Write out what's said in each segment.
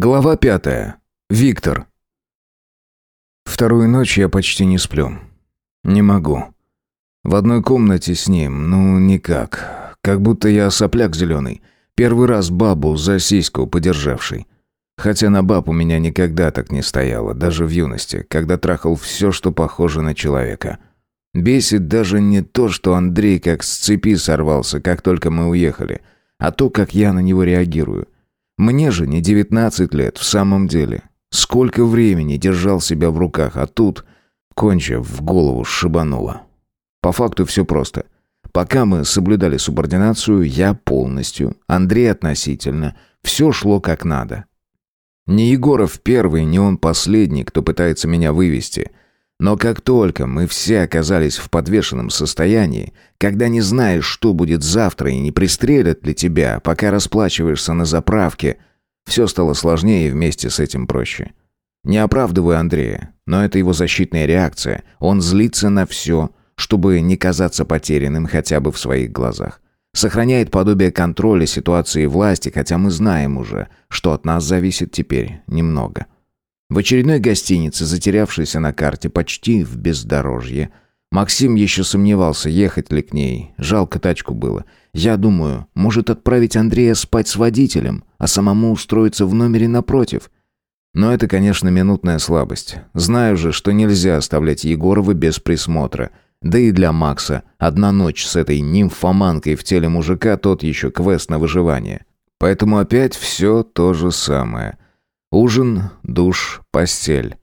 Глава пятая. Виктор. Вторую ночь я почти не сплю. Не могу. В одной комнате с ним, ну никак. Как будто я сопляк зеленый. Первый раз бабу за сиську подержавший. Хотя на баб у меня никогда так не стояло, даже в юности, когда трахал все, что похоже на человека. Бесит даже не то, что Андрей как с цепи сорвался, как только мы уехали, а то, как я на него реагирую – мне же не 19 лет, в самом деле. Сколько времени держал себя в руках, а тут, конча, в голову шибануло. По факту все просто. Пока мы соблюдали субординацию, я полностью, Андрей относительно, все шло как надо. Не Егоров первый, не он последний, кто пытается меня вывести – но как только мы все оказались в подвешенном состоянии, когда не знаешь, что будет завтра и не пристрелят ли тебя, пока расплачиваешься на заправке, все стало сложнее и вместе с этим проще. Не оправдываю Андрея, но это его защитная реакция. Он злится на все, чтобы не казаться потерянным хотя бы в своих глазах. Сохраняет подобие контроля ситуации власти, хотя мы знаем уже, что от нас зависит теперь немного. В очередной гостинице, затерявшейся на карте почти в бездорожье, Максим еще сомневался, ехать ли к ней. Жалко тачку было. Я думаю, может отправить Андрея спать с водителем, а самому устроиться в номере напротив. Но это, конечно, минутная слабость. Знаю же, что нельзя оставлять Егорова без присмотра. Да и для Макса одна ночь с этой нимфоманкой в теле мужика тот еще квест на выживание. Поэтому опять все то же самое – Ужин, душ, постель.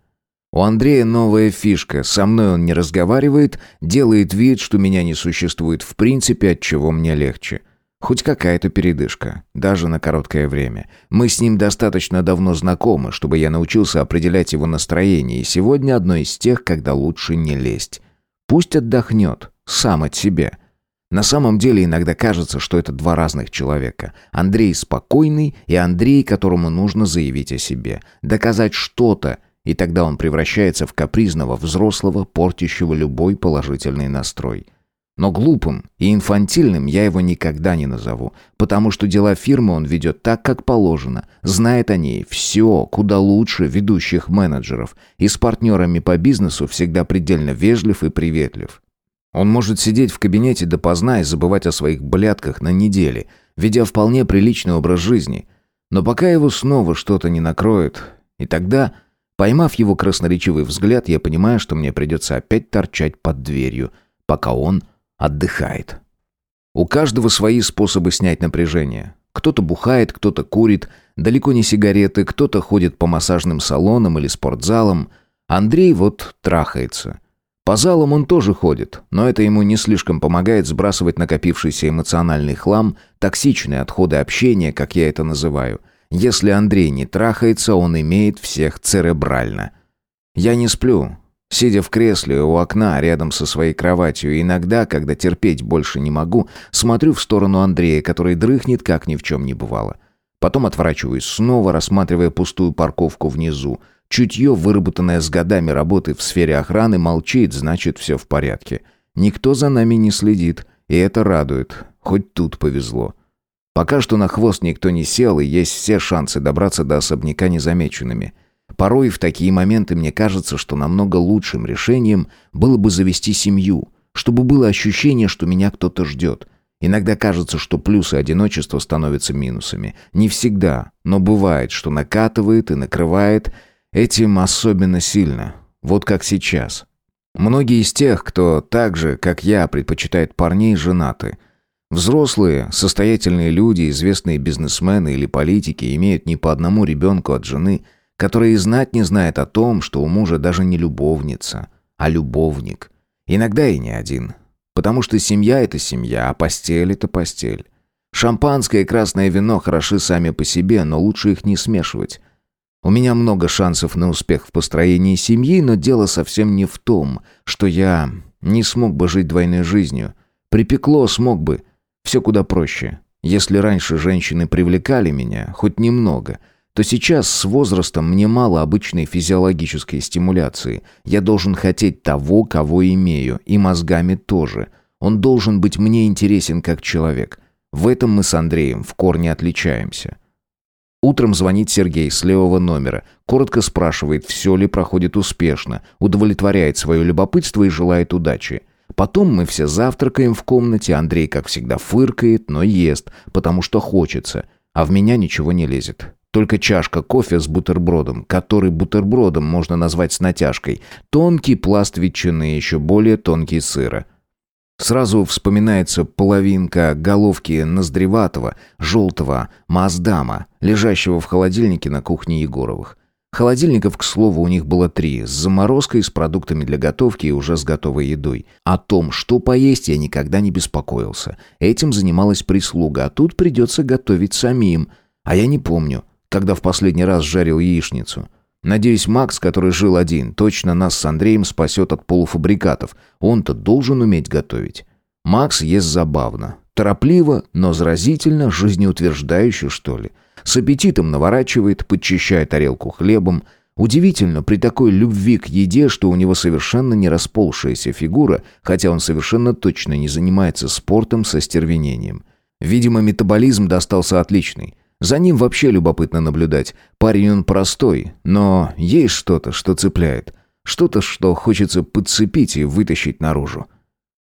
У Андрея новая фишка. Со мной он не разговаривает, делает вид, что меня не существует в принципе, от чего мне легче. Хоть какая-то передышка, даже на короткое время. Мы с ним достаточно давно знакомы, чтобы я научился определять его настроение, и сегодня одно из тех, когда лучше не лезть. Пусть отдохнет, сам от себя. На самом деле иногда кажется, что это два разных человека. Андрей спокойный и Андрей, которому нужно заявить о себе, доказать что-то, и тогда он превращается в капризного взрослого, портящего любой положительный настрой. Но глупым и инфантильным я его никогда не назову, потому что дела фирмы он ведет так, как положено, знает о ней все, куда лучше ведущих менеджеров, и с партнерами по бизнесу всегда предельно вежлив и приветлив. Он может сидеть в кабинете допоздна и забывать о своих блядках на неделе, ведя вполне приличный образ жизни. Но пока его снова что-то не накроет, и тогда, поймав его красноречивый взгляд, я понимаю, что мне придется опять торчать под дверью, пока он отдыхает. У каждого свои способы снять напряжение. Кто-то бухает, кто-то курит, далеко не сигареты, кто-то ходит по массажным салонам или спортзалам. Андрей вот трахается – по залам он тоже ходит, но это ему не слишком помогает сбрасывать накопившийся эмоциональный хлам, токсичные отходы общения, как я это называю. Если Андрей не трахается, он имеет всех церебрально. Я не сплю, сидя в кресле у окна рядом со своей кроватью, и иногда, когда терпеть больше не могу, смотрю в сторону Андрея, который дрыхнет, как ни в чем не бывало. Потом отворачиваюсь снова, рассматривая пустую парковку внизу. Чутье, выработанное с годами работы в сфере охраны, молчит, значит, все в порядке. Никто за нами не следит, и это радует. Хоть тут повезло. Пока что на хвост никто не сел, и есть все шансы добраться до особняка незамеченными. Порой в такие моменты мне кажется, что намного лучшим решением было бы завести семью, чтобы было ощущение, что меня кто-то ждет. Иногда кажется, что плюсы одиночества становятся минусами. Не всегда, но бывает, что накатывает и накрывает, Этим особенно сильно. Вот как сейчас. Многие из тех, кто так же, как я, предпочитает парней, женаты. Взрослые, состоятельные люди, известные бизнесмены или политики имеют не по одному ребенку от жены, которая и знать не знает о том, что у мужа даже не любовница, а любовник. Иногда и не один. Потому что семья – это семья, а постель – это постель. Шампанское и красное вино хороши сами по себе, но лучше их не смешивать. У меня много шансов на успех в построении семьи, но дело совсем не в том, что я не смог бы жить двойной жизнью. Припекло смог бы. Все куда проще. Если раньше женщины привлекали меня, хоть немного, то сейчас с возрастом мне мало обычной физиологической стимуляции. Я должен хотеть того, кого имею, и мозгами тоже. Он должен быть мне интересен как человек. В этом мы с Андреем в корне отличаемся. Утром звонит Сергей с левого номера, коротко спрашивает, все ли проходит успешно, удовлетворяет свое любопытство и желает удачи. Потом мы все завтракаем в комнате, Андрей, как всегда, фыркает, но ест, потому что хочется, а в меня ничего не лезет. Только чашка кофе с бутербродом, который бутербродом можно назвать с натяжкой, тонкий пласт ветчины, еще более тонкий сыра. Сразу вспоминается половинка головки ноздреватого, желтого маздама, лежащего в холодильнике на кухне Егоровых. Холодильников, к слову, у них было три, с заморозкой, с продуктами для готовки и уже с готовой едой. О том, что поесть, я никогда не беспокоился. Этим занималась прислуга, а тут придется готовить самим. А я не помню, когда в последний раз жарил яичницу. Надеюсь, Макс, который жил один, точно нас с Андреем спасет от полуфабрикатов. Он-то должен уметь готовить. Макс ест забавно. Торопливо, но заразительно, жизнеутверждающе, что ли. С аппетитом наворачивает, подчищая тарелку хлебом. Удивительно при такой любви к еде, что у него совершенно не расползшаяся фигура, хотя он совершенно точно не занимается спортом со стервенением. Видимо, метаболизм достался отличный. За ним вообще любопытно наблюдать. Парень он простой, но есть что-то, что цепляет. Что-то, что хочется подцепить и вытащить наружу.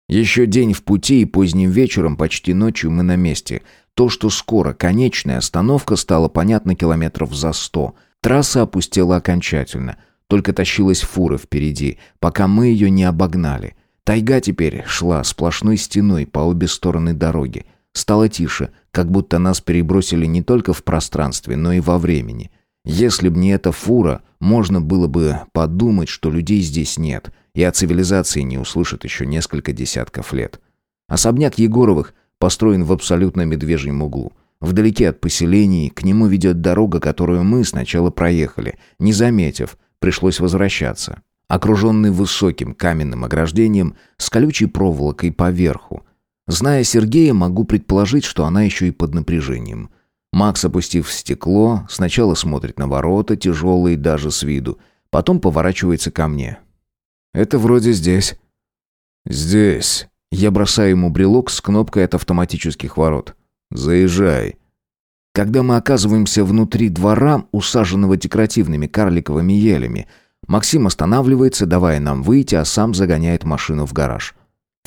Еще день в пути и поздним вечером, почти ночью мы на месте. То, что скоро конечная остановка, стало понятно километров за сто. Трасса опустела окончательно. Только тащилась фура впереди, пока мы ее не обогнали. Тайга теперь шла сплошной стеной по обе стороны дороги. Стало тише, как будто нас перебросили не только в пространстве, но и во времени. Если б не эта фура, можно было бы подумать, что людей здесь нет, и о цивилизации не услышат еще несколько десятков лет. Особняк Егоровых построен в абсолютно медвежьем углу. Вдалеке от поселений к нему ведет дорога, которую мы сначала проехали, не заметив, пришлось возвращаться. Окруженный высоким каменным ограждением с колючей проволокой поверху. Зная Сергея, могу предположить, что она еще и под напряжением. Макс, опустив стекло, сначала смотрит на ворота, тяжелые даже с виду, потом поворачивается ко мне. «Это вроде здесь». «Здесь», я бросаю ему брелок с кнопкой от автоматических ворот. «Заезжай». Когда мы оказываемся внутри двора, усаженного декоративными карликовыми елями, Максим останавливается, давая нам выйти, а сам загоняет машину в гараж.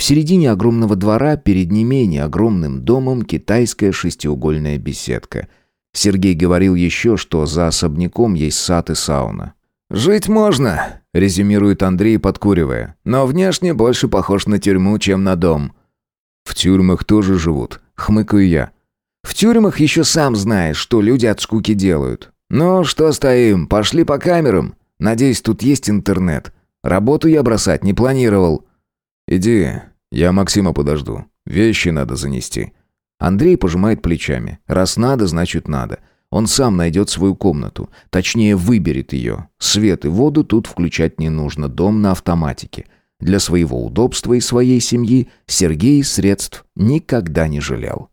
В середине огромного двора, перед не менее огромным домом, китайская шестиугольная беседка. Сергей говорил еще, что за особняком есть сад и сауна. «Жить можно», — резюмирует Андрей, подкуривая. «Но внешне больше похож на тюрьму, чем на дом». «В тюрьмах тоже живут», — хмыкаю я. «В тюрьмах еще сам знаешь, что люди от скуки делают. Ну, что стоим, пошли по камерам. Надеюсь, тут есть интернет. Работу я бросать не планировал». «Иди, я Максима подожду. Вещи надо занести». Андрей пожимает плечами. «Раз надо, значит надо. Он сам найдет свою комнату, точнее выберет ее. Свет и воду тут включать не нужно, дом на автоматике. Для своего удобства и своей семьи Сергей средств никогда не жалел.